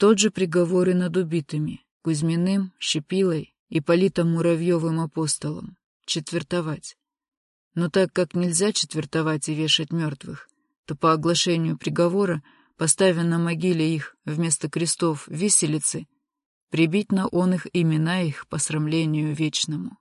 Тот же приговор и над убитыми — Кузьминым, Щепилой и Политом Муравьевым апостолом — четвертовать. Но так как нельзя четвертовать и вешать мертвых, то по оглашению приговора, поставя на могиле их вместо крестов виселицы, прибить на он их имена их по срамлению вечному.